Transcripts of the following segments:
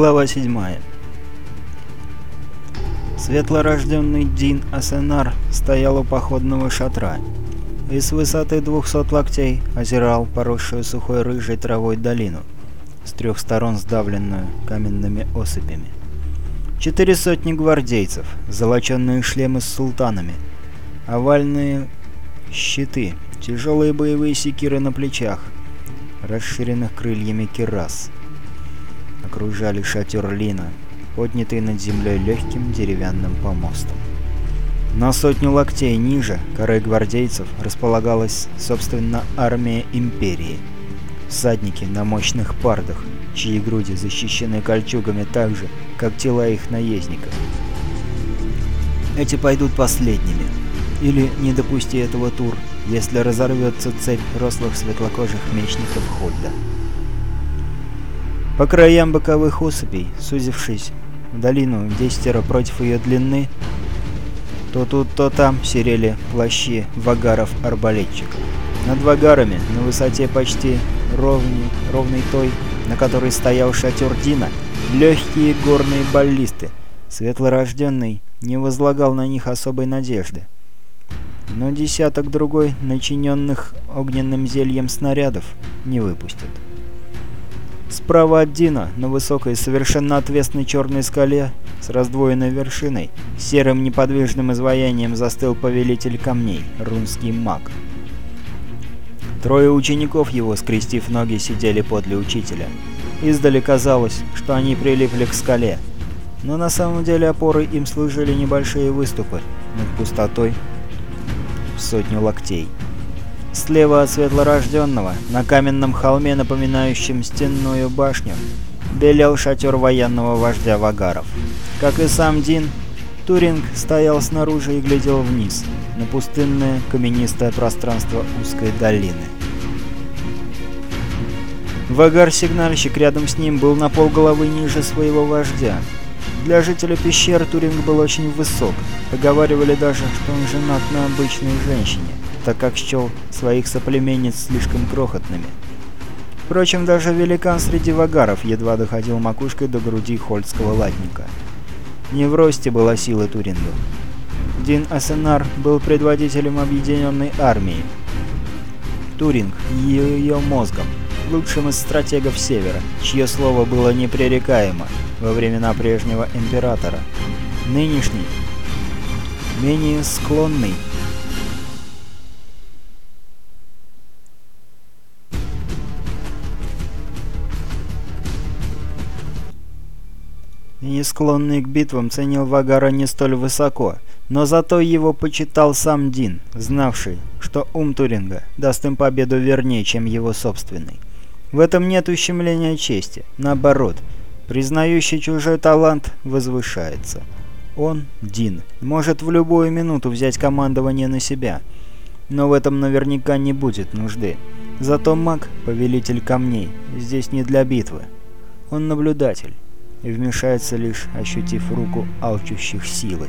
Глава 7 Светлорожденный Дин Асенар стоял у походного шатра и с высоты двухсот локтей озирал поросшую сухой рыжей травой долину, с трех сторон сдавленную каменными осыпями. Четыре сотни гвардейцев, золоченные шлемы с султанами, овальные щиты, тяжелые боевые секиры на плечах, расширенных крыльями кирас — окружали шатер Лина, поднятый над землей легким деревянным помостом. На сотню локтей ниже коры гвардейцев располагалась, собственно, армия Империи. Всадники на мощных пардах, чьи груди защищены кольчугами так же, как тела их наездников. Эти пойдут последними. Или не допусти этого тур, если разорвется цепь рослых светлокожих мечников Хольда. По краям боковых осыпей, сузившись в долину десятеро против ее длины, то тут, то там серели плащи вагаров-арбалетчиков. Над вагарами, на высоте почти ровней, ровной той, на которой стоял шатер Дина, легкие горные баллисты. Светлорожденный не возлагал на них особой надежды. Но десяток другой, начиненных огненным зельем снарядов, не выпустят. Справа от Дина, на высокой, совершенно отвесной черной скале, с раздвоенной вершиной, серым неподвижным изваянием застыл повелитель камней, рунский маг. Трое учеников его, скрестив ноги, сидели подле учителя. Издали казалось, что они прилипли к скале, но на самом деле опорой им служили небольшие выступы над пустотой в сотню локтей. Слева от светлорожденного, на каменном холме, напоминающем стенную башню, белел шатер военного вождя Вагаров. Как и сам Дин, Туринг стоял снаружи и глядел вниз, на пустынное каменистое пространство узкой долины. Вагар-сигнальщик рядом с ним был на полголовы ниже своего вождя. Для жителя пещеры Туринг был очень высок, поговаривали даже, что он женат на обычной женщине так как счел своих соплеменниц слишком крохотными. Впрочем, даже великан среди вагаров едва доходил макушкой до груди хольдского латника. Не в росте была сила Туринга. Дин Асенар был предводителем объединенной армии. Туринг — ее мозгом, лучшим из стратегов Севера, чье слово было непререкаемо во времена прежнего императора. Нынешний, менее склонный не склонный к битвам, ценил Вагара не столь высоко, но зато его почитал сам Дин, знавший, что ум Туринга даст им победу вернее, чем его собственный. В этом нет ущемления чести, наоборот, признающий чужой талант возвышается. Он, Дин, может в любую минуту взять командование на себя, но в этом наверняка не будет нужды. Зато маг, повелитель камней, здесь не для битвы. Он наблюдатель и вмешается лишь ощутив руку алчущих силы.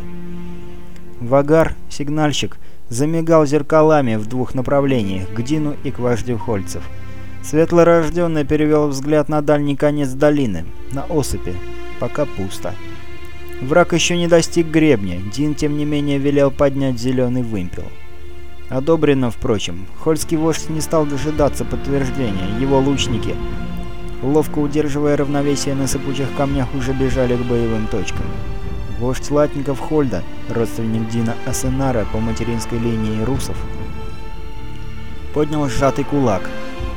Вагар, сигнальщик, замигал зеркалами в двух направлениях, к Дину и к вождю Хольцев. Светлорожденный перевел взгляд на дальний конец долины, на осыпи. Пока пусто. Враг еще не достиг гребня, Дин тем не менее велел поднять зеленый вымпел. Одобрено, впрочем. Хольский вождь не стал дожидаться подтверждения. Его лучники ловко удерживая равновесие на сыпучих камнях, уже бежали к боевым точкам. Вождь латников Хольда, родственник Дина Асенара по материнской линии русов, поднял сжатый кулак.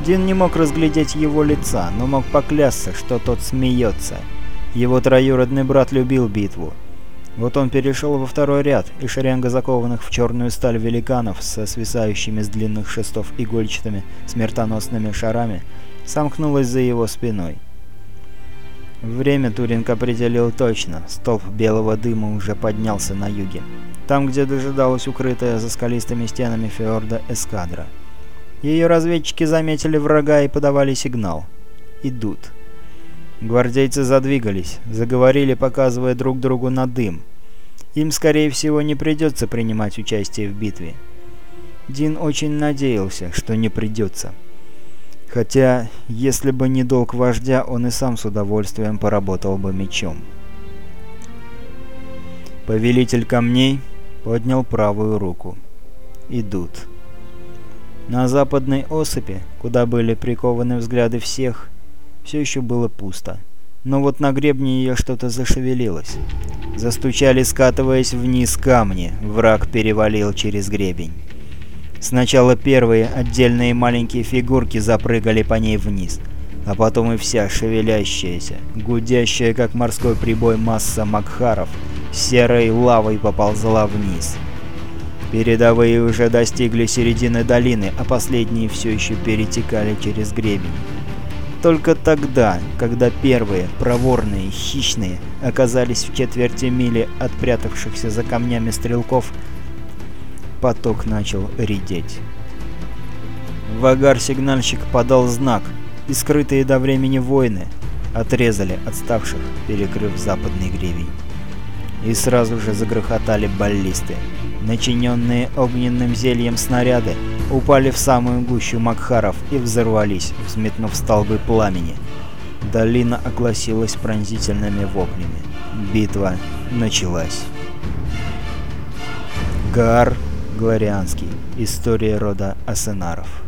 Дин не мог разглядеть его лица, но мог поклясться, что тот смеется. Его троюродный брат любил битву. Вот он перешел во второй ряд, и шеренга закованных в черную сталь великанов со свисающими с длинных шестов игольчатыми смертоносными шарами сомкнулась за его спиной. Время Туринг определил точно. Столб белого дыма уже поднялся на юге. Там, где дожидалась укрытая за скалистыми стенами фьорда эскадра. Ее разведчики заметили врага и подавали сигнал. Идут. Гвардейцы задвигались, заговорили, показывая друг другу на дым. Им, скорее всего, не придется принимать участие в битве. Дин очень надеялся, что не придется. Хотя, если бы не долг вождя, он и сам с удовольствием поработал бы мечом. Повелитель камней поднял правую руку. Идут. На западной осыпи, куда были прикованы взгляды всех, все еще было пусто. Но вот на гребне ее что-то зашевелилось. Застучали, скатываясь вниз камни. Враг перевалил через гребень. Сначала первые отдельные маленькие фигурки запрыгали по ней вниз, а потом и вся шевелящаяся, гудящая, как морской прибой масса Макхаров, серой лавой поползла вниз. Передовые уже достигли середины долины, а последние все еще перетекали через гребень. Только тогда, когда первые, проворные, хищные, оказались в четверти мили от прятавшихся за камнями стрелков, поток начал редеть. Вагар-сигнальщик подал знак, и скрытые до времени воины отрезали отставших, перекрыв западный гребень. И сразу же загрохотали баллисты. Начиненные огненным зельем снаряды упали в самую гущу Макхаров и взорвались, взметнув столбы пламени. Долина огласилась пронзительными воплями. Битва началась. Гар Глорианский. История рода Асенаров.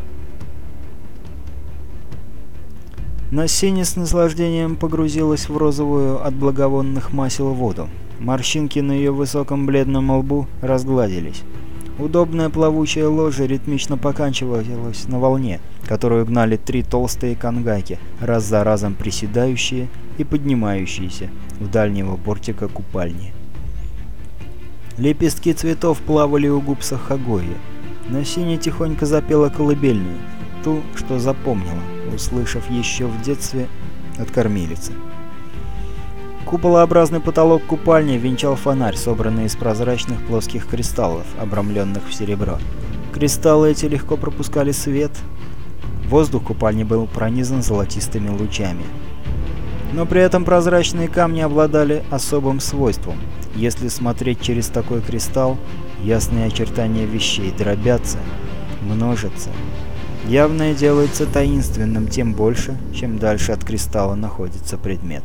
Насини с наслаждением погрузилась в розовую от благовонных масел воду. Морщинки на ее высоком бледном лбу разгладились. Удобное плавучее ложе ритмично поканчивалось на волне, которую гнали три толстые кангайки, раз за разом приседающие и поднимающиеся у дальнего бортика купальни. Лепестки цветов плавали у губ Сахагои. Насиня тихонько запела колыбельную, ту, что запомнила, услышав еще в детстве от кормилицы. Куполообразный потолок купальни венчал фонарь, собранный из прозрачных плоских кристаллов, обрамленных в серебро. Кристаллы эти легко пропускали свет. Воздух купальни был пронизан золотистыми лучами. Но при этом прозрачные камни обладали особым свойством. Если смотреть через такой кристалл, ясные очертания вещей дробятся, множатся. Явное делается таинственным тем больше, чем дальше от кристалла находится предмет.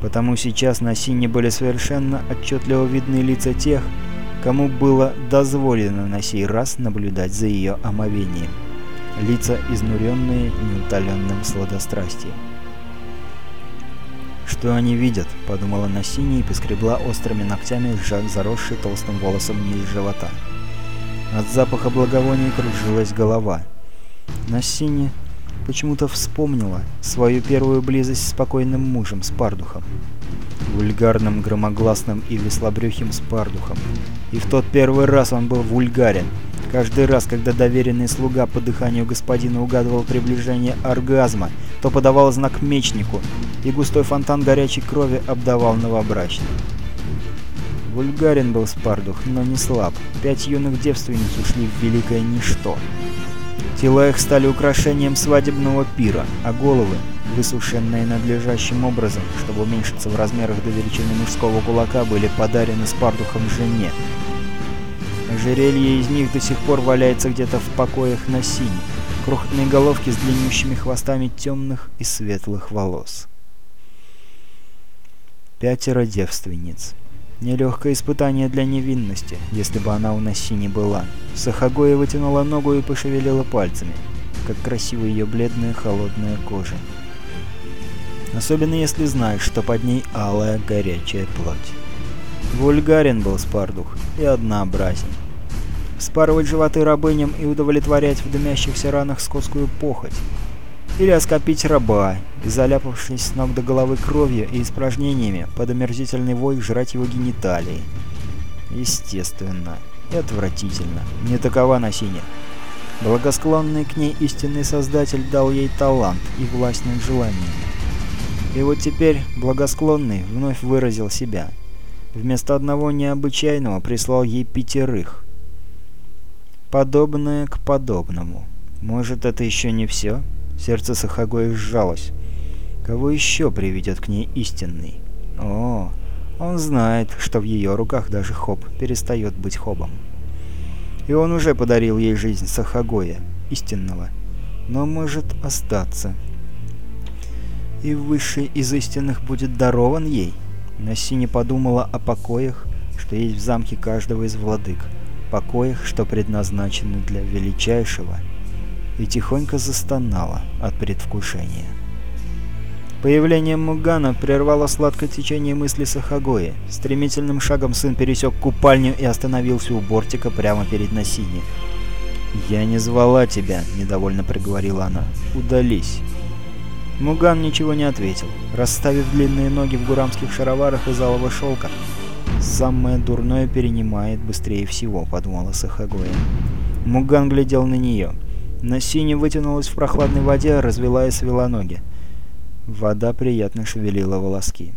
Потому сейчас на сине были совершенно отчетливо видны лица тех, кому было дозволено на сей раз наблюдать за ее омовением. Лица, изнуренные неутоленным сладострастием. «Что они видят?» — подумала Насини и поскребла острыми ногтями заросший толстым волосом низ живота. От запаха благовония кружилась голова. Насини почему-то вспомнила свою первую близость с спокойным мужем, с Пардухом. Вульгарным, громогласным и веслобрюхим с Пардухом. И в тот первый раз он был вульгарен. Каждый раз, когда доверенный слуга по дыханию господина угадывал приближение оргазма, то подавал знак мечнику, и густой фонтан горячей крови обдавал новобрачных. Вульгарен был Спардух, но не слаб. Пять юных девственниц ушли в великое ничто. Тела их стали украшением свадебного пира, а головы, высушенные надлежащим образом, чтобы уменьшиться в размерах до величины мужского кулака, были подарены Спардухом жене. Ожерелье из них до сих пор валяется где-то в покоях на сине, крохотные головки с длиннющими хвостами темных и светлых волос. Пятеро девственниц. Нелегкое испытание для невинности, если бы она у Наси не была. Сахагоя вытянула ногу и пошевелила пальцами, как красиво ее бледная холодная кожа. Особенно если знаешь, что под ней алая горячая плоть. Вульгарен был Спардух и однообразен. Спарывать животы рабыням и удовлетворять в дымящихся ранах скотскую похоть или оскопить раба заляпавшись с ног до головы кровью и испражнениями, под омерзительный вой жрать его гениталии. Естественно. И отвратительно. Не такова Насиня. Благосклонный к ней истинный Создатель дал ей талант и власть над желаниями. И вот теперь благосклонный вновь выразил себя. Вместо одного необычайного прислал ей пятерых. Подобное к подобному. Может, это еще не все? Сердце Сахагои сжалось. Кого еще приведет к ней истинный? О, он знает, что в ее руках даже Хоб перестает быть Хобом. И он уже подарил ей жизнь Сахагоя, истинного. но может остаться. И высший из истинных будет дарован ей. Насси подумала о покоях, что есть в замке каждого из владык, покоях, что предназначены для величайшего, и тихонько застонала от предвкушения. Появление Мугана прервало сладкое течение мысли Сахагои. Стремительным шагом сын пересек купальню и остановился у бортика прямо перед Насини. «Я не звала тебя», — недовольно проговорила она. «Удались». Муган ничего не ответил, расставив длинные ноги в гурамских шароварах из алого шелка. «Самое дурное перенимает быстрее всего», — подумала Сахагоя. Муган глядел на нее. Насини вытянулась в прохладной воде, развела и свела ноги. Вода приятно шевелила волоски.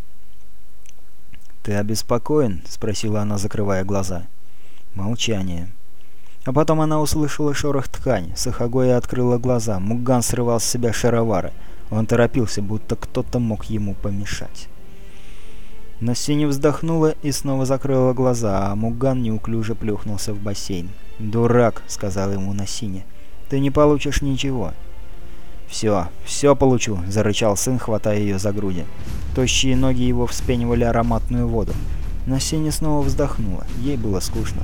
«Ты обеспокоен?» — спросила она, закрывая глаза. Молчание. А потом она услышала шорох ткани. Сахагоя открыла глаза. Муган срывал с себя шаровары. Он торопился, будто кто-то мог ему помешать. Насини вздохнула и снова закрыла глаза, а Муган неуклюже плюхнулся в бассейн. «Дурак!» — сказал ему Насине. «Ты не получишь ничего». «Все, все получу!» — зарычал сын, хватая ее за груди. Тощие ноги его вспенивали ароматную воду. Насиня снова вздохнула. Ей было скучно.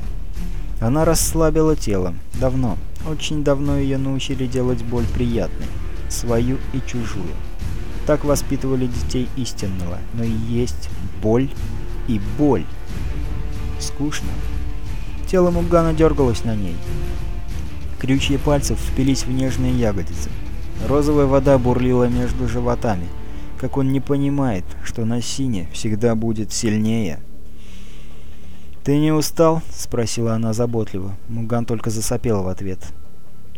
Она расслабила тело. Давно, очень давно ее научили делать боль приятной. Свою и чужую. Так воспитывали детей истинного. Но и есть боль и боль. Скучно. Тело Мугана дергалось на ней. Крючья пальцев впились в нежные ягодицы. Розовая вода бурлила между животами. Как он не понимает, что на сине всегда будет сильнее. «Ты не устал?» — спросила она заботливо. Муган только засопел в ответ.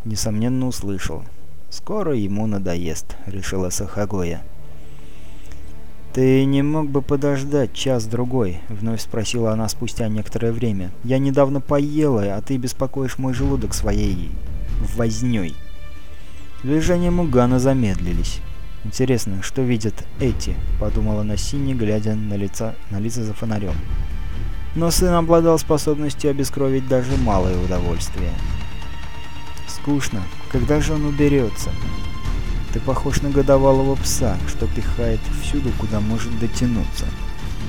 Несомненно, услышал. «Скоро ему надоест», — решила Сахагоя. «Ты не мог бы подождать час-другой?» — вновь спросила она спустя некоторое время. «Я недавно поела, а ты беспокоишь мой желудок своей... вознёй». Движения Мугана замедлились. «Интересно, что видят эти?» — подумала Насини, глядя на, лица, на лица за фонарем. Но сын обладал способностью обескровить даже малое удовольствие. «Скучно. Когда же он уберется?» «Ты похож на годовалого пса, что пихает всюду, куда может дотянуться»,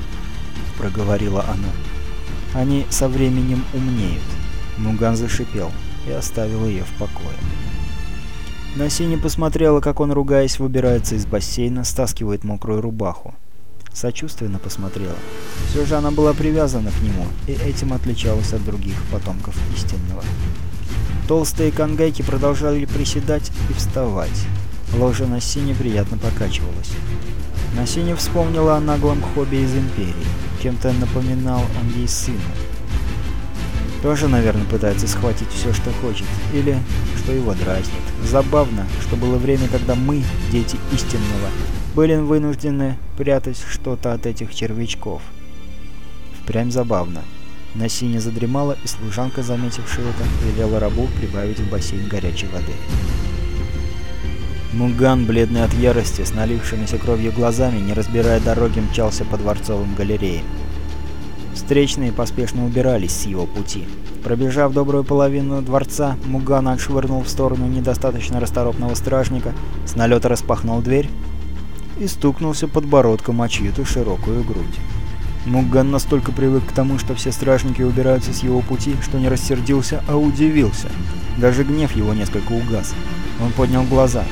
— проговорила она. «Они со временем умнеют». Муган зашипел и оставил ее в покое. Насини посмотрела, как он, ругаясь, выбирается из бассейна, стаскивает мокрую рубаху. Сочувственно посмотрела. Все же она была привязана к нему, и этим отличалась от других потомков истинного. Толстые конгайки продолжали приседать и вставать. Ложа на сине приятно покачивалась. На вспомнила о наглом хобби из Империи. Чем-то напоминал он ей сына. Тоже, наверное, пытается схватить все, что хочет. Или что его дразнит. Забавно, что было время, когда мы, дети истинного, были вынуждены прятать что-то от этих червячков. Впрямь забавно. На задремала, и служанка, заметившая это, велела рабу прибавить в бассейн горячей воды. Муган, бледный от ярости, с налившимися кровью глазами, не разбирая дороги, мчался по дворцовым галереям. Встречные поспешно убирались с его пути. Пробежав добрую половину дворца, Муган отшвырнул в сторону недостаточно расторопного стражника, с налета распахнул дверь и стукнулся подбородком о чью-то широкую грудь. Муган настолько привык к тому, что все стражники убираются с его пути, что не рассердился, а удивился. Даже гнев его несколько угас. Он поднял глаза.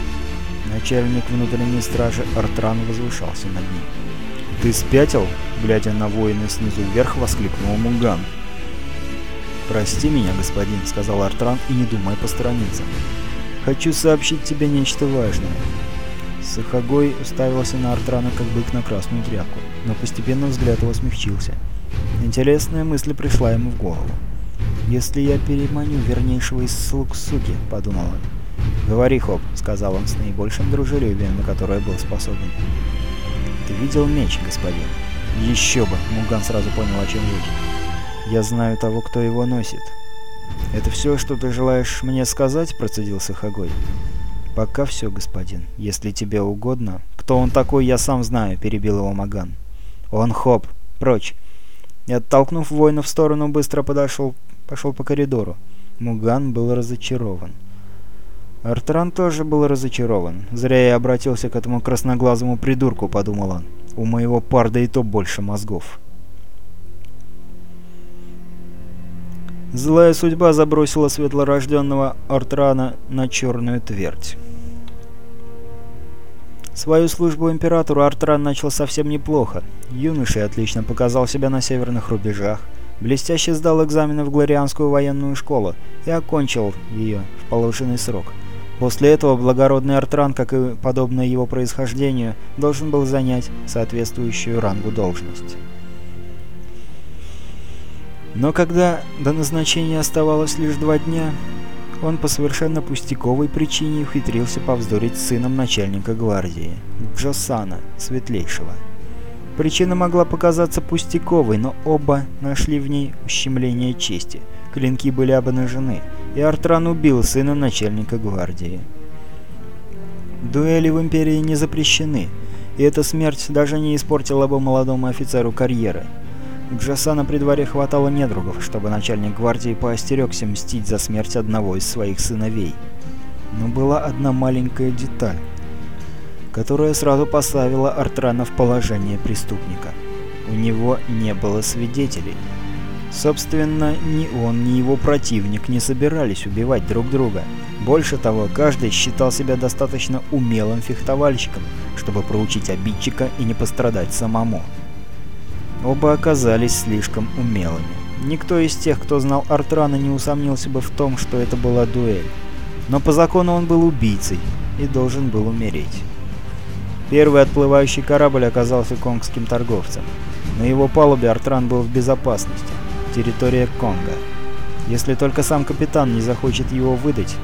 Начальник внутренней стражи Артран возвышался над ним. «Ты спятил?» — глядя на воина снизу вверх, воскликнул Муган. «Прости меня, господин», — сказал Артран и не думая посторониться. «Хочу сообщить тебе нечто важное». Сахагой уставился на Артрана как бык на красную тряпку, но постепенно взгляд его смягчился. Интересная мысль пришла ему в голову. «Если я переманю вернейшего из слуг суки», — подумал он. «Говори, Хоп», — сказал он с наибольшим дружелюбием, на которое был способен. «Ты видел меч, господин?» «Еще бы!» — Муган сразу понял, о чем речь. «Я знаю того, кто его носит». «Это все, что ты желаешь мне сказать?» — процедил Сахагой. «Пока все, господин. Если тебе угодно...» «Кто он такой, я сам знаю», — перебил его Маган. «Он Хоп. Прочь!» И, оттолкнув воина в сторону, быстро подошел, пошел по коридору. Муган был разочарован. Артран тоже был разочарован. Зря я обратился к этому красноглазому придурку, подумал он. У моего парда и то больше мозгов. Злая судьба забросила светлорожденного Артрана на черную твердь. Свою службу императору Артран начал совсем неплохо. Юношей отлично показал себя на северных рубежах, блестяще сдал экзамены в Глорианскую военную школу и окончил ее в положенный срок. После этого благородный Артран, как и подобное его происхождению, должен был занять соответствующую рангу должность. Но когда до назначения оставалось лишь два дня, он по совершенно пустяковой причине ухитрился повздорить с сыном начальника гвардии, Джосана, Светлейшего. Причина могла показаться пустяковой, но оба нашли в ней ущемление чести. Клинки были обнажены, и Артран убил сына начальника гвардии. Дуэли в Империи не запрещены, и эта смерть даже не испортила бы молодому офицеру карьеры. Джасана при дворе хватало недругов, чтобы начальник гвардии поостерегся мстить за смерть одного из своих сыновей. Но была одна маленькая деталь, которая сразу поставила Артрана в положение преступника. У него не было свидетелей. Собственно, ни он, ни его противник не собирались убивать друг друга. Больше того, каждый считал себя достаточно умелым фехтовальщиком, чтобы проучить обидчика и не пострадать самому. Оба оказались слишком умелыми. Никто из тех, кто знал Артрана, не усомнился бы в том, что это была дуэль. Но по закону он был убийцей и должен был умереть. Первый отплывающий корабль оказался конгским торговцем. На его палубе Артран был в безопасности. Территория Конга. Если только сам капитан не захочет его выдать.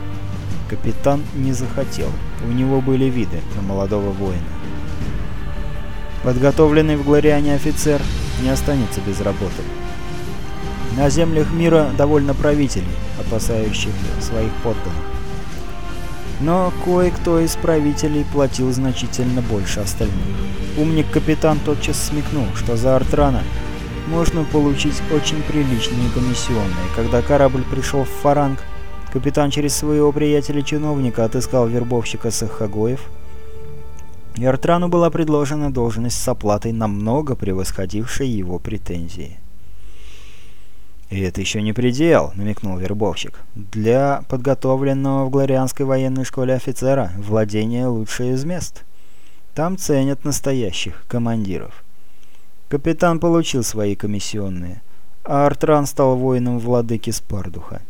Капитан не захотел. У него были виды на молодого воина. Подготовленный в Глориане офицер не останется без работы. На землях мира довольно правителей, опасающих своих подданных. Но кое-кто из правителей платил значительно больше остальных. Умник-капитан тотчас смекнул, что за Артрана можно получить очень приличные комиссионные. Когда корабль пришел в Фаранг, капитан через своего приятеля-чиновника отыскал вербовщика Сахагоев, и Артрану была предложена должность с оплатой намного превосходившей его претензии. «И это еще не предел», — намекнул вербовщик. «Для подготовленного в Глорианской военной школе офицера владение лучшее из мест. Там ценят настоящих командиров». Капитан получил свои комиссионные, а Артран стал воином владыки Спардуха.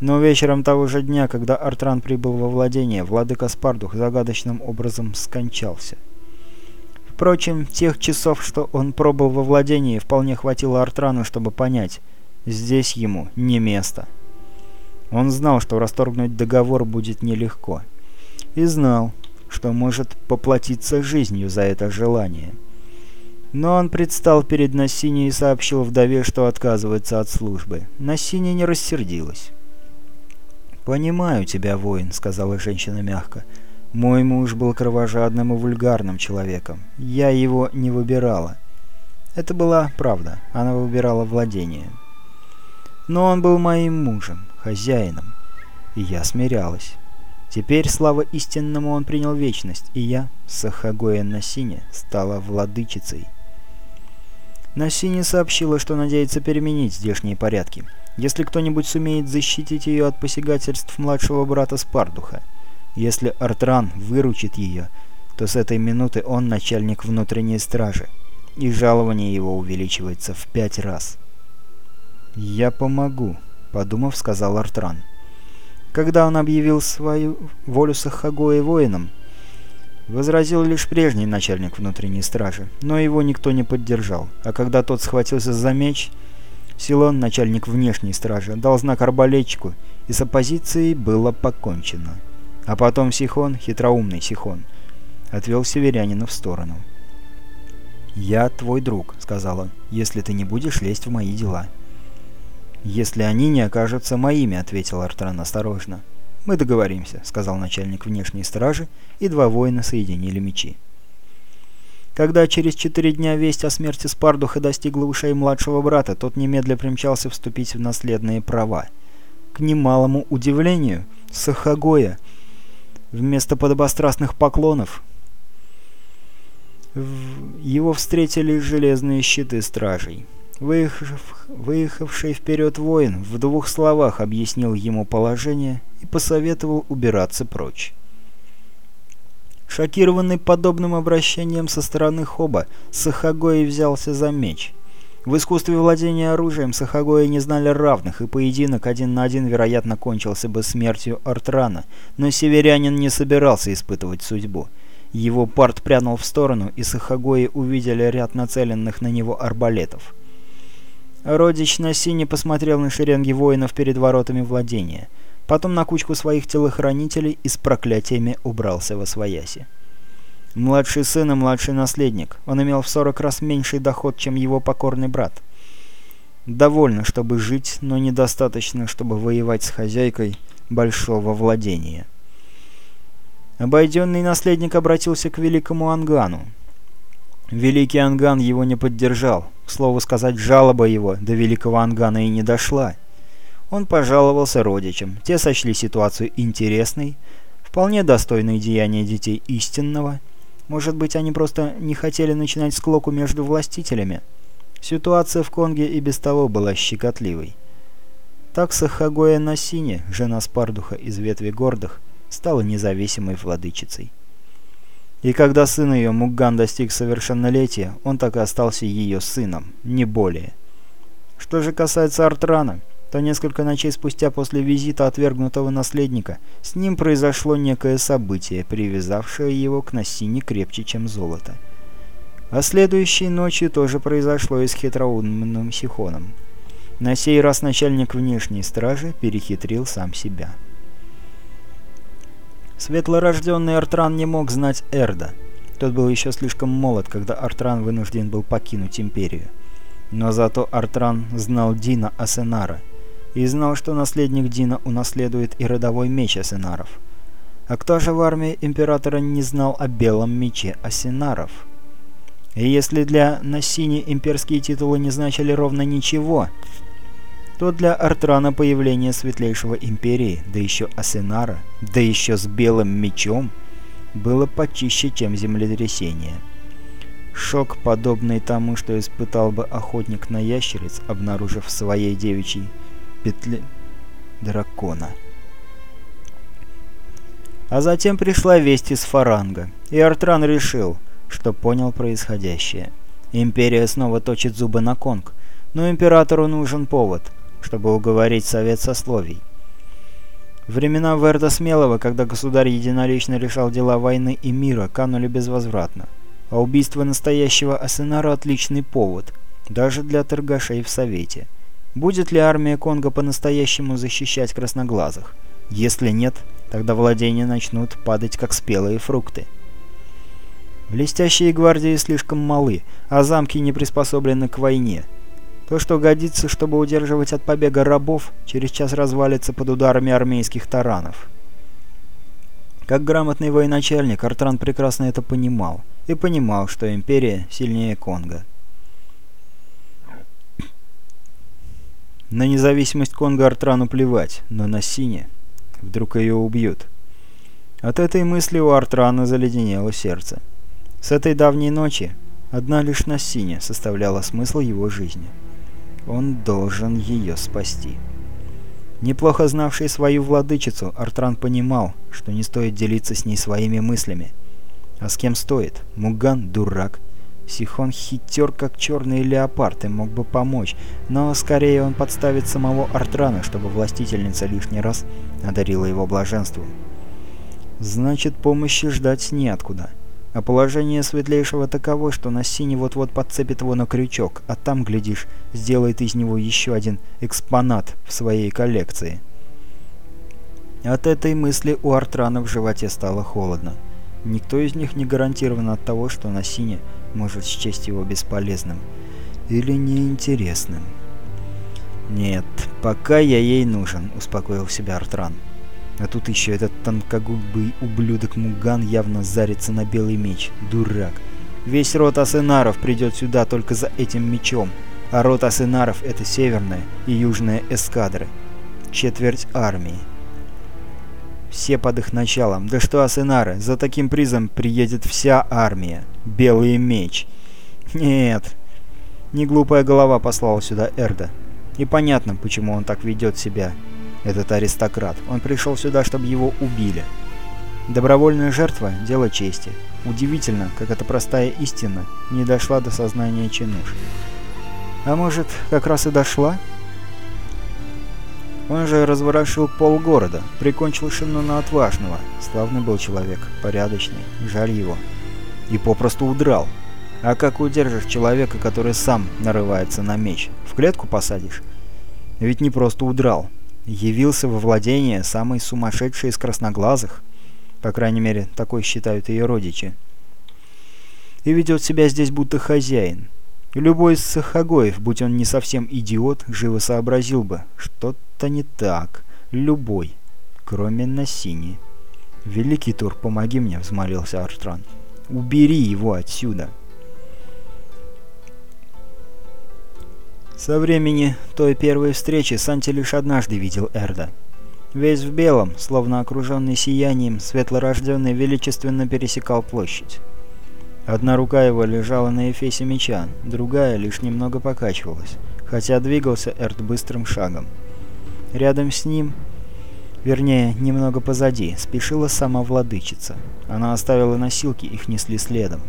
Но вечером того же дня, когда Артран прибыл во владение, владыка Спардух загадочным образом скончался. Впрочем, тех часов, что он пробыл во владении, вполне хватило Артрану, чтобы понять, здесь ему не место. Он знал, что расторгнуть договор будет нелегко. И знал, что может поплатиться жизнью за это желание. Но он предстал перед Насини и сообщил вдове, что отказывается от службы. Насини не рассердилась. «Понимаю тебя, воин», — сказала женщина мягко. «Мой муж был кровожадным и вульгарным человеком. Я его не выбирала». Это была правда. Она выбирала владение. Но он был моим мужем, хозяином. И я смирялась. Теперь, слава истинному, он принял вечность, и я, Сахагоя Насине, стала владычицей. Насине сообщила, что надеется переменить здешние порядки если кто-нибудь сумеет защитить ее от посягательств младшего брата Спардуха. Если Артран выручит ее, то с этой минуты он начальник внутренней стражи, и жалование его увеличивается в пять раз. «Я помогу», — подумав, сказал Артран. Когда он объявил свою волю Сахагоя воином, возразил лишь прежний начальник внутренней стражи, но его никто не поддержал, а когда тот схватился за меч... Силон, начальник внешней стражи, дал знак арбалетчику, и с оппозицией было покончено. А потом Сихон, хитроумный Сихон, отвел северянина в сторону. «Я твой друг», — сказал он, — «если ты не будешь лезть в мои дела». «Если они не окажутся моими», — ответил Артран осторожно. «Мы договоримся», — сказал начальник внешней стражи, и два воина соединили мечи. Когда через четыре дня весть о смерти Спардуха достигла ушей младшего брата, тот немедля примчался вступить в наследные права. К немалому удивлению, Сахагоя Вместо подобострастных поклонов его встретили железные щиты стражей. Выехав, выехавший вперед воин в двух словах объяснил ему положение и посоветовал убираться прочь. Шокированный подобным обращением со стороны Хоба, Сахагои взялся за меч. В искусстве владения оружием Сахагои не знали равных, и поединок один на один, вероятно, кончился бы смертью Артрана, но северянин не собирался испытывать судьбу. Его парт прянул в сторону, и Сахагои увидели ряд нацеленных на него арбалетов. Родич на сине посмотрел на шеренги воинов перед воротами владения. Потом на кучку своих телохранителей и с проклятиями убрался во свояси. Младший сын и младший наследник. Он имел в сорок раз меньший доход, чем его покорный брат. Довольно, чтобы жить, но недостаточно, чтобы воевать с хозяйкой большого владения. Обойденный наследник обратился к великому Ангану. Великий Анган его не поддержал. К слову сказать, жалоба его до великого Ангана и не дошла. Он пожаловался родичам. Те сочли ситуацию интересной, вполне достойной деяния детей истинного. Может быть, они просто не хотели начинать склоку между властителями. Ситуация в Конге и без того была щекотливой. Так Сахагоя Насине, жена Спардуха из ветви гордых, стала независимой владычицей. И когда сын ее, Мугган, достиг совершеннолетия, он так и остался ее сыном, не более. Что же касается Артрана, то несколько ночей спустя после визита отвергнутого наследника с ним произошло некое событие, привязавшее его к Насине крепче, чем золото. А следующей ночью тоже произошло и с хитроумным Сихоном. На сей раз начальник внешней стражи перехитрил сам себя. Светлорожденный Артран не мог знать Эрда. Тот был еще слишком молод, когда Артран вынужден был покинуть Империю. Но зато Артран знал Дина Асенара и знал, что наследник Дина унаследует и родовой меч Асенаров. А кто же в армии Императора не знал о белом мече Асенаров? И если для Насини имперские титулы не значили ровно ничего, то для Артрана появление Светлейшего Империи, да еще Асенара, да еще с белым мечом, было почище, чем землетрясение. Шок, подобный тому, что испытал бы охотник на ящериц, обнаружив в своей девичьей петле дракона. А затем пришла весть из Фаранга, и Артран решил, что понял происходящее. Империя снова точит зубы на Конг, но Императору нужен повод — чтобы уговорить Совет Сословий. Времена Верда Смелого, когда государь единолично решал дела войны и мира, канули безвозвратно. А убийство настоящего Асенара – отличный повод, даже для торгашей в Совете. Будет ли армия Конго по-настоящему защищать красноглазых? Если нет, тогда владения начнут падать как спелые фрукты. Блестящие гвардии слишком малы, а замки не приспособлены к войне – то, что годится, чтобы удерживать от побега рабов, через час развалится под ударами армейских таранов. Как грамотный военачальник, Артран прекрасно это понимал. И понимал, что Империя сильнее Конго. На независимость Конго Артрану плевать, но на Сине вдруг ее убьют. От этой мысли у Артрана заледенело сердце. С этой давней ночи одна лишь Нассине составляла смысл его жизни. Он должен ее спасти. Неплохо знавший свою владычицу, Артран понимал, что не стоит делиться с ней своими мыслями. А с кем стоит? Муган – дурак. Сихон хитер, как черный леопард, и мог бы помочь, но скорее он подставит самого Артрана, чтобы властительница лишний раз одарила его блаженством. Значит, помощи ждать неоткуда. А положение Светлейшего таково, что Нассини вот-вот подцепит его на крючок, а там, глядишь, сделает из него еще один экспонат в своей коллекции. От этой мысли у Артрана в животе стало холодно. Никто из них не гарантирован от того, что Нассини может счесть его бесполезным или неинтересным. «Нет, пока я ей нужен», — успокоил себя Артран. А тут еще этот тонкогубый ублюдок Муган явно зарится на белый меч. Дурак. Весь род Асенаров придет сюда только за этим мечом. А род Асенаров — это северная и южная эскадры. Четверть армии. Все под их началом. Да что Асенары, за таким призом приедет вся армия. Белый меч. Нет. Не глупая голова послала сюда Эрда. И понятно, почему он так ведет себя, этот аристократ. Он пришел сюда, чтобы его убили. Добровольная жертва – дело чести. Удивительно, как эта простая истина не дошла до сознания Чинуш. А может, как раз и дошла? Он же разворошил полгорода, прикончил Шинона Отважного. Славный был человек, порядочный, жаль его. И попросту удрал. А как удержишь человека, который сам нарывается на меч? В клетку посадишь? Ведь не просто удрал. Явился во владение самый сумасшедший из красноглазых. По крайней мере, такой считают ее родичи. И ведет себя здесь будто хозяин. Любой из Сахагоев, будь он не совсем идиот, живо сообразил бы, что-то не так. Любой, кроме Насини. «Великий Тур, помоги мне», — взмолился Артран. «Убери его отсюда». Со времени той первой встречи Санти лишь однажды видел Эрда. Весь в белом, словно окруженный сиянием, светлорожденный величественно пересекал площадь. Одна рука его лежала на эфесе меча, другая лишь немного покачивалась, хотя двигался Эрд быстрым шагом. Рядом с ним, вернее, немного позади, спешила сама владычица. Она оставила носилки, их несли следом.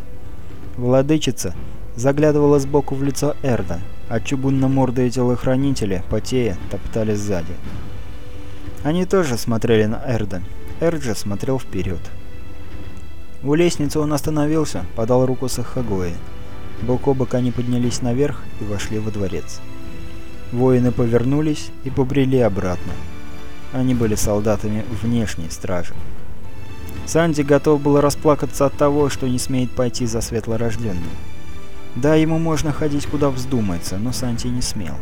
Владычица заглядывала сбоку в лицо Эрда, а чугунно-мордые телохранители, потея, топтали сзади. Они тоже смотрели на Эрда. Эрд же смотрел вперед. У лестницы он остановился, подал руку Сахагои. Бок о бок они поднялись наверх и вошли во дворец. Воины повернулись и побрели обратно. Они были солдатами внешней стражи. Санди готов был расплакаться от того, что не смеет пойти за светлорожденным. Да, ему можно ходить куда вздумается, но Санти не смел.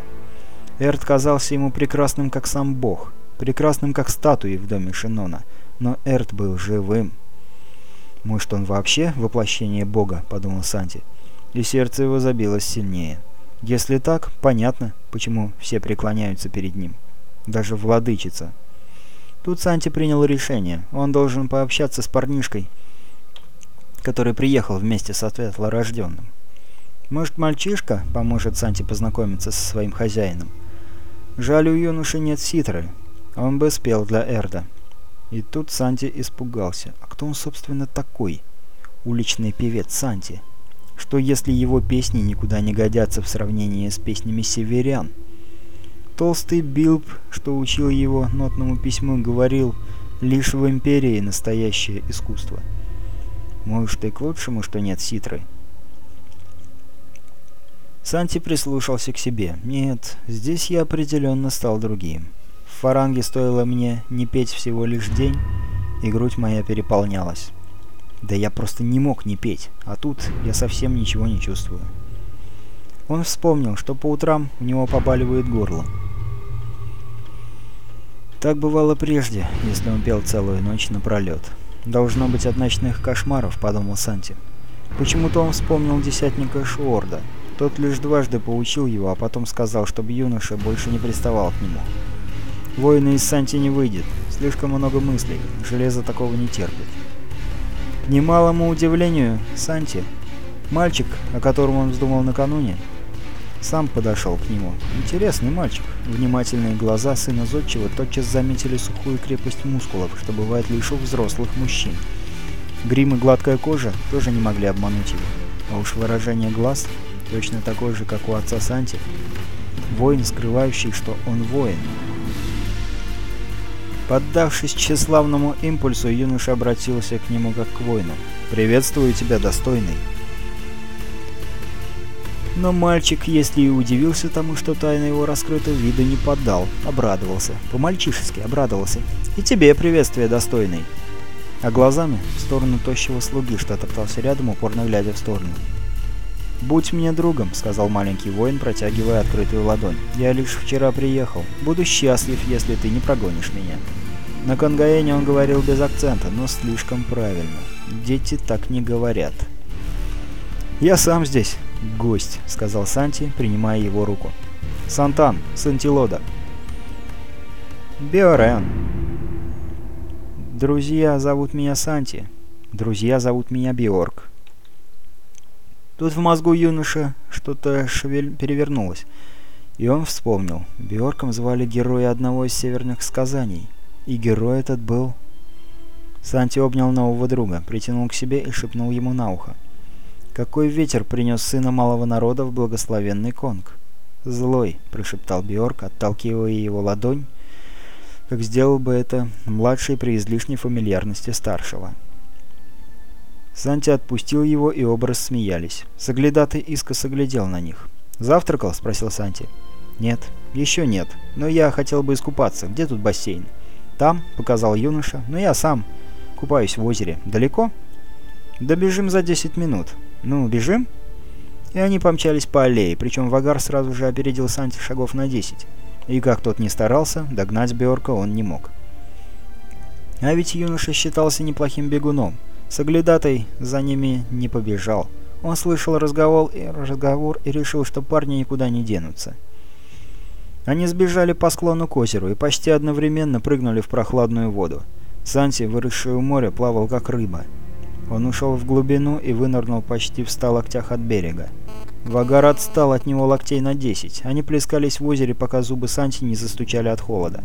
Эрт казался ему прекрасным, как сам бог, прекрасным, как статуи в доме Шинона, но Эрт был живым. «Может, он вообще воплощение Бога?» — подумал Санти. И сердце его забилось сильнее. Если так, понятно, почему все преклоняются перед ним. Даже владычица. Тут Санти принял решение. Он должен пообщаться с парнишкой, который приехал вместе со светлорожденным. Может, мальчишка поможет Санти познакомиться со своим хозяином? Жаль, у юноши нет ситры. Он бы спел для Эрда. И тут Санти испугался. А кто он, собственно, такой? Уличный певец Санти. Что если его песни никуда не годятся в сравнении с песнями северян? Толстый Билб, что учил его нотному письму, говорил, лишь в Империи настоящее искусство. Может и к лучшему, что нет ситры. Санти прислушался к себе. Нет, здесь я определенно стал другим. В фаранге стоило мне не петь всего лишь день, и грудь моя переполнялась. Да я просто не мог не петь, а тут я совсем ничего не чувствую. Он вспомнил, что по утрам у него побаливает горло. Так бывало прежде, если он пел целую ночь напролет. «Должно быть от ночных кошмаров», — подумал Санти. Почему-то он вспомнил десятника Шуорда. Тот лишь дважды поучил его, а потом сказал, чтобы юноша больше не приставал к нему. Воина из Санти не выйдет. Слишком много мыслей. Железо такого не терпит. К немалому удивлению, Санти, мальчик, о котором он вздумал накануне, сам подошел к нему. Интересный мальчик. Внимательные глаза сына Зодчего тотчас заметили сухую крепость мускулов, что бывает лишь у взрослых мужчин. Грим и гладкая кожа тоже не могли обмануть его. А уж выражение глаз точно такое же, как у отца Санти. Воин, скрывающий, что он воин. Поддавшись тщеславному импульсу, юноша обратился к нему как к воину. «Приветствую тебя, достойный!» Но мальчик, если и удивился тому, что тайна его раскрыта, вида не поддал, обрадовался, по-мальчишески обрадовался. «И тебе приветствие, достойный!» А глазами в сторону тощего слуги, что топтался рядом, упорно глядя в сторону. «Будь мне другом», — сказал маленький воин, протягивая открытую ладонь. «Я лишь вчера приехал. Буду счастлив, если ты не прогонишь меня». На Конгаэне он говорил без акцента, но слишком правильно. Дети так не говорят. «Я сам здесь, гость», — сказал Санти, принимая его руку. «Сантан, сын Тилода». «Биорен». Друзья зовут меня Санти. Друзья зовут меня Биорг. Тут в мозгу юноша что-то шевель... перевернулось. И он вспомнил. Биорком звали героя одного из северных сказаний. И герой этот был... Санти обнял нового друга, притянул к себе и шепнул ему на ухо. «Какой ветер принес сына малого народа в благословенный Конг?» «Злой», — прошептал Биорк, отталкивая его ладонь, как сделал бы это младший при излишней фамильярности старшего. Санти отпустил его, и оба рассмеялись. Соглядатый искоса глядел на них. «Завтракал?» — спросил Санти. «Нет, еще нет. Но я хотел бы искупаться. Где тут бассейн?» «Там», — показал юноша. «Но я сам купаюсь в озере. Далеко?» «Да бежим за 10 минут». «Ну, бежим?» И они помчались по аллее, причем Вагар сразу же опередил Санти шагов на 10. И как тот не старался, догнать Беорка он не мог. А ведь юноша считался неплохим бегуном. Соглядатай за ними не побежал. Он слышал разговор и, разговор и решил, что парни никуда не денутся. Они сбежали по склону к озеру и почти одновременно прыгнули в прохладную воду. Санти, выросший у моря, плавал как рыба. Он ушел в глубину и вынырнул почти в ста локтях от берега. Вагар отстал от него локтей на 10. Они плескались в озере, пока зубы Санти не застучали от холода.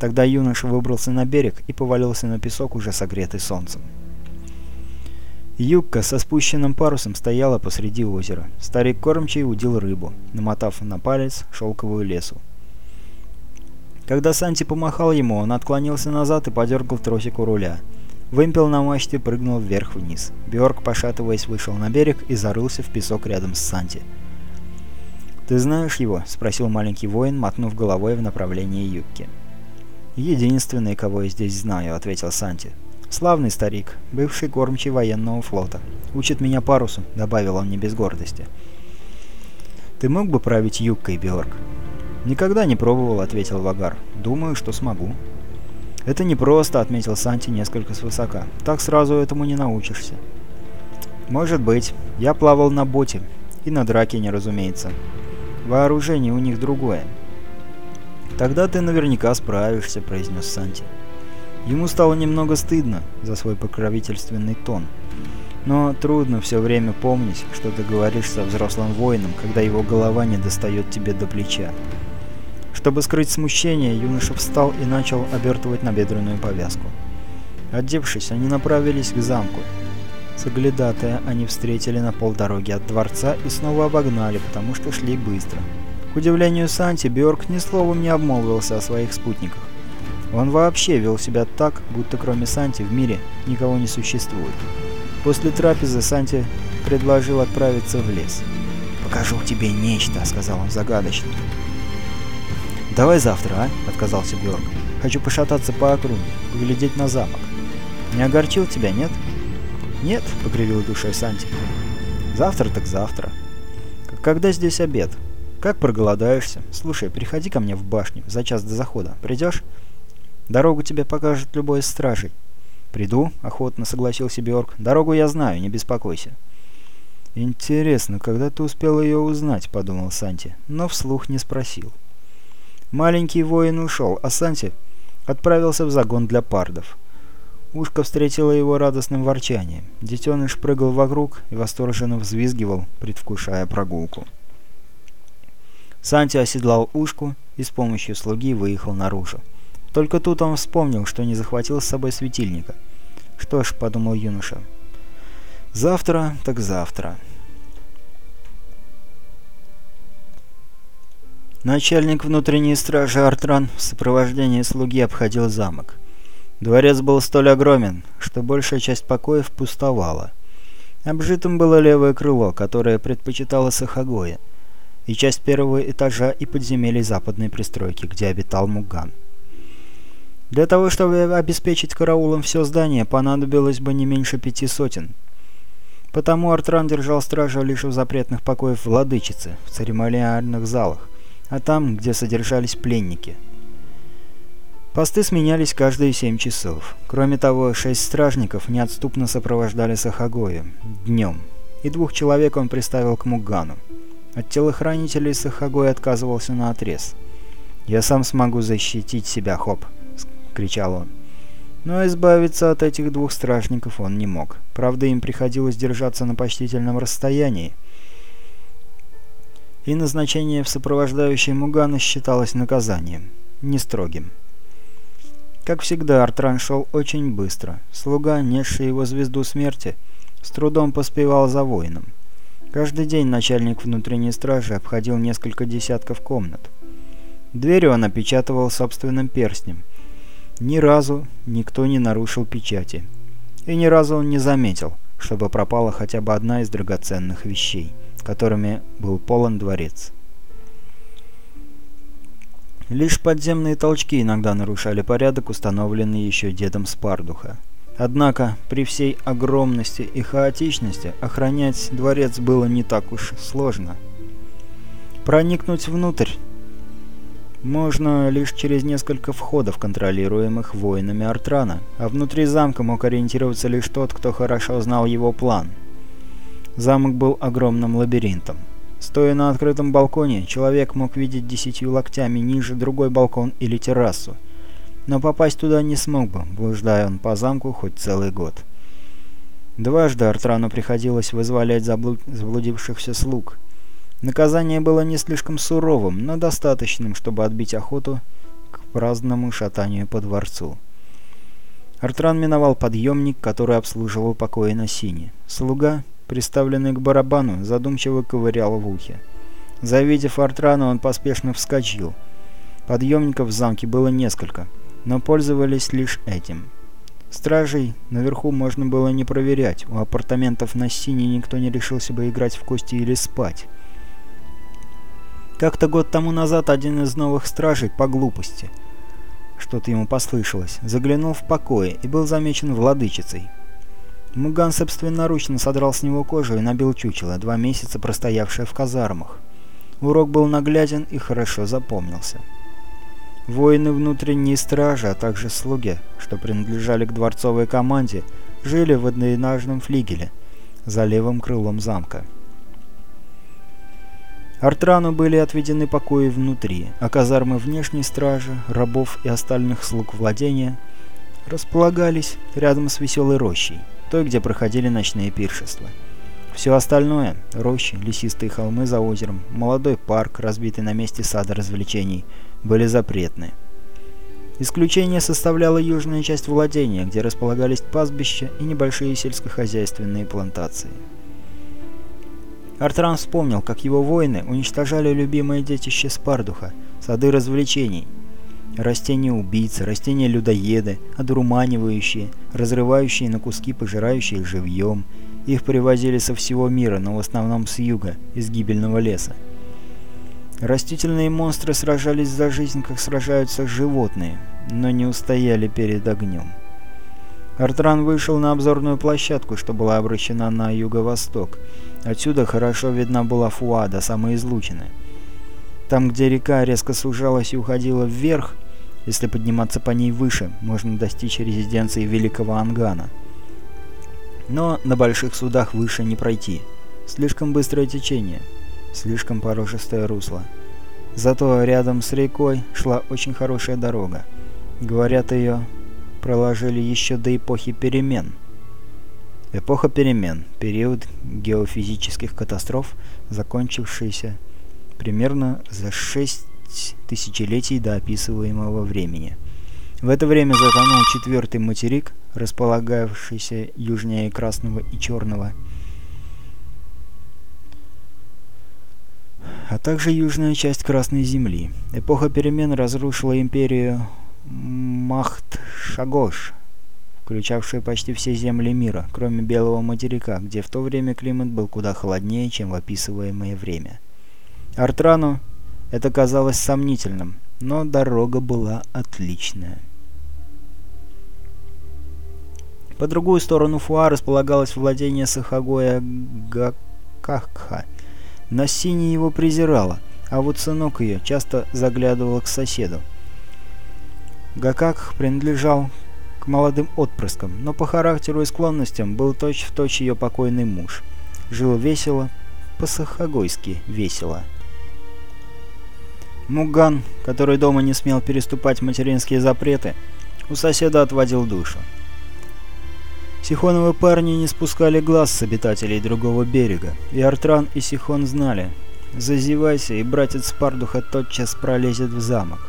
Тогда юноша выбрался на берег и повалился на песок, уже согретый солнцем. Юбка со спущенным парусом стояла посреди озера. Старик кормчий удил рыбу, намотав на палец шелковую лесу. Когда Санти помахал ему, он отклонился назад и подергал тросик у руля. Вымпел на мачте прыгнул вверх-вниз. Бьорк, пошатываясь, вышел на берег и зарылся в песок рядом с Санти. «Ты знаешь его?» — спросил маленький воин, мотнув головой в направлении юбки. «Единственный, кого я здесь знаю», — ответил Санти. «Славный старик, бывший кормчий военного флота. Учит меня парусу», — добавил он не без гордости. «Ты мог бы править юбкой, Бьорк?» «Никогда не пробовал», — ответил Вагар. «Думаю, что смогу». «Это непросто», — отметил Санти несколько свысока. «Так сразу этому не научишься». «Может быть. Я плавал на боте. И на дракене, разумеется. Вооружение у них другое». «Тогда ты наверняка справишься», — произнес Санти. Ему стало немного стыдно за свой покровительственный тон. Но трудно все время помнить, что ты говоришь со взрослым воином, когда его голова не достает тебе до плеча. Чтобы скрыть смущение, юноша встал и начал обертывать набедренную повязку. Одевшись, они направились к замку. Соглядатая они встретили на полдороги от дворца и снова обогнали, потому что шли быстро. К удивлению Санти, Бjörk ни словом не обмолвился о своих спутниках. Он вообще вел себя так, будто кроме Санти в мире никого не существует. После трапезы Санти предложил отправиться в лес. «Покажу тебе нечто», — сказал он загадочно. «Давай завтра, а?» — отказался Бjörk. «Хочу пошататься по округе, поглядеть на замок. Не огорчил тебя, нет?» «Нет», — покривил душой Санти. «Завтра так завтра. Когда здесь обед? Как проголодаешься? Слушай, приходи ко мне в башню за час до захода. Придешь? Дорогу тебе покажет любой из стражей». «Приду», — охотно согласился Бjörk. «Дорогу я знаю, не беспокойся». «Интересно, когда ты успел ее узнать?» — подумал Санти, но вслух не спросил. Маленький воин ушел, а Санти отправился в загон для пардов. Ушко встретило его радостным ворчанием. Детеныш прыгал вокруг и восторженно взвизгивал, предвкушая прогулку. Санти оседлал ушку и с помощью слуги выехал наружу. Только тут он вспомнил, что не захватил с собой светильника. «Что ж», — подумал юноша, — «завтра так завтра». Начальник внутренней стражи Артран в сопровождении слуги обходил замок. Дворец был столь огромен, что большая часть покоев пустовала. Обжитым было левое крыло, которое предпочитало Сахагоя, и часть первого этажа и подземелий западной пристройки, где обитал Муган. Для того, чтобы обеспечить караулом все здание, понадобилось бы не меньше пяти сотен. Потому Артран держал стража лишь в запретных покоях владычицы, в церемониальных залах, а там, где содержались пленники. Посты сменялись каждые семь часов. Кроме того, шесть стражников неотступно сопровождали Сахагоя днем, и двух человек он приставил к Мугану. От телохранителей Сахагой отказывался на отрез. «Я сам смогу защитить себя, Хоп!» — кричал он. Но избавиться от этих двух стражников он не мог. Правда, им приходилось держаться на почтительном расстоянии. И назначение в сопровождающей Мугана считалось наказанием, не строгим. Как всегда, Артран шел очень быстро. Слуга, несший его звезду смерти, с трудом поспевал за воином. Каждый день начальник внутренней стражи обходил несколько десятков комнат. Дверь он опечатывал собственным перстнем – ни разу никто не нарушил печати. И ни разу он не заметил, чтобы пропала хотя бы одна из драгоценных вещей, которыми был полон дворец. Лишь подземные толчки иногда нарушали порядок, установленный еще дедом Спардуха. Однако, при всей огромности и хаотичности, охранять дворец было не так уж сложно. Проникнуть внутрь можно лишь через несколько входов, контролируемых воинами Артрана, а внутри замка мог ориентироваться лишь тот, кто хорошо знал его план. Замок был огромным лабиринтом. Стоя на открытом балконе, человек мог видеть десятью локтями ниже другой балкон или террасу, но попасть туда не смог бы, блуждая он по замку хоть целый год. Дважды Артрану приходилось вызволять заблуд... заблудившихся слуг – Наказание было не слишком суровым, но достаточным, чтобы отбить охоту к праздному шатанию по дворцу. Артран миновал подъемник, который обслуживал покои на сине. Слуга, приставленный к барабану, задумчиво ковырял в ухе. Завидев Артрана, он поспешно вскочил. Подъемников в замке было несколько, но пользовались лишь этим. Стражей наверху можно было не проверять, у апартаментов на сине никто не решился бы играть в кости или спать. Как-то год тому назад один из новых стражей по глупости, что-то ему послышалось, заглянул в покое и был замечен владычицей. Муган собственноручно содрал с него кожу и набил чучело, два месяца простоявшее в казармах. Урок был нагляден и хорошо запомнился. Воины внутренней стражи, а также слуги, что принадлежали к дворцовой команде, жили в одноэтажном флигеле за левым крылом замка. Артрану были отведены покои внутри, а казармы внешней стражи, рабов и остальных слуг владения располагались рядом с веселой рощей, той, где проходили ночные пиршества. Все остальное – рощи, лесистые холмы за озером, молодой парк, разбитый на месте сада развлечений – были запретны. Исключение составляла южная часть владения, где располагались пастбища и небольшие сельскохозяйственные плантации. Артран вспомнил, как его воины уничтожали любимое детище Спардуха, сады развлечений. Растения-убийцы, растения-людоеды, одурманивающие, разрывающие на куски, пожирающие живьем. Их привозили со всего мира, но в основном с юга, из гибельного леса. Растительные монстры сражались за жизнь, как сражаются животные, но не устояли перед огнем. Артран вышел на обзорную площадку, что была обращена на юго-восток. Отсюда хорошо видна была Фуада, самая излученная. Там, где река резко сужалась и уходила вверх, если подниматься по ней выше, можно достичь резиденции Великого Ангана. Но на больших судах выше не пройти. Слишком быстрое течение, слишком порожистое русло. Зато рядом с рекой шла очень хорошая дорога. Говорят, ее проложили еще до эпохи перемен. Эпоха перемен – период геофизических катастроф, закончившийся примерно за 6 тысячелетий до описываемого времени. В это время затонул четвертый материк, располагавшийся южнее Красного и Черного, а также южная часть Красной Земли. Эпоха перемен разрушила империю Махт-Шагош, включавшую почти все земли мира, кроме Белого материка, где в то время климат был куда холоднее, чем в описываемое время. Артрану это казалось сомнительным, но дорога была отличная. По другую сторону Фуа располагалось владение Сахагоя Гакакха. Но Сини его презирала, а вот сынок ее часто заглядывал к соседу. Гакак принадлежал молодым отпрыскам, но по характеру и склонностям был точь-в-точь точь ее покойный муж. Жил весело, по-сахагойски весело. Муган, который дома не смел переступать материнские запреты, У соседа отводил душу. Сихоновы парни не спускали глаз с обитателей другого берега, и Артран и Сихон знали. Зазевайся, и братец Пардуха тотчас пролезет в замок.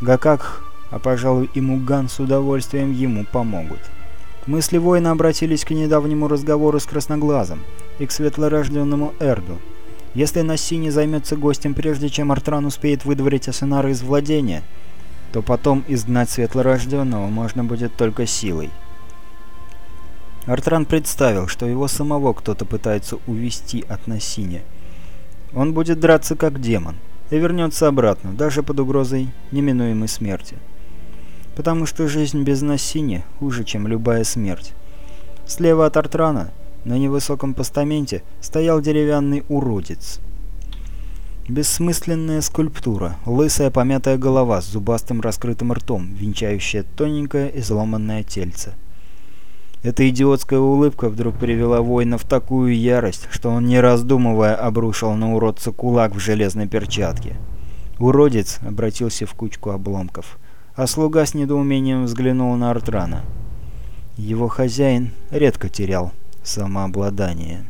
Гакак, а пожалуй и Муган с удовольствием ему помогут. Мысли воина обратились к недавнему разговору с Красноглазом и к светлорожденному Эрду. Если Насси не займется гостем прежде, чем Артран успеет выдворить Асенара из владения, то потом изгнать светлорожденного можно будет только силой. Артран представил, что его самого кто-то пытается увести от Насиня. Он будет драться как демон и вернется обратно, даже под угрозой неминуемой смерти. Потому что жизнь без Насини хуже, чем любая смерть. Слева от Артрана, на невысоком постаменте, стоял деревянный уродец. Бессмысленная скульптура, лысая помятая голова с зубастым раскрытым ртом, венчающая тоненькое изломанное тельце. Эта идиотская улыбка вдруг привела воина в такую ярость, что он, не раздумывая, обрушил на уродца кулак в железной перчатке. Уродец обратился в кучку обломков, а слуга с недоумением взглянул на Артрана. Его хозяин редко терял самообладание.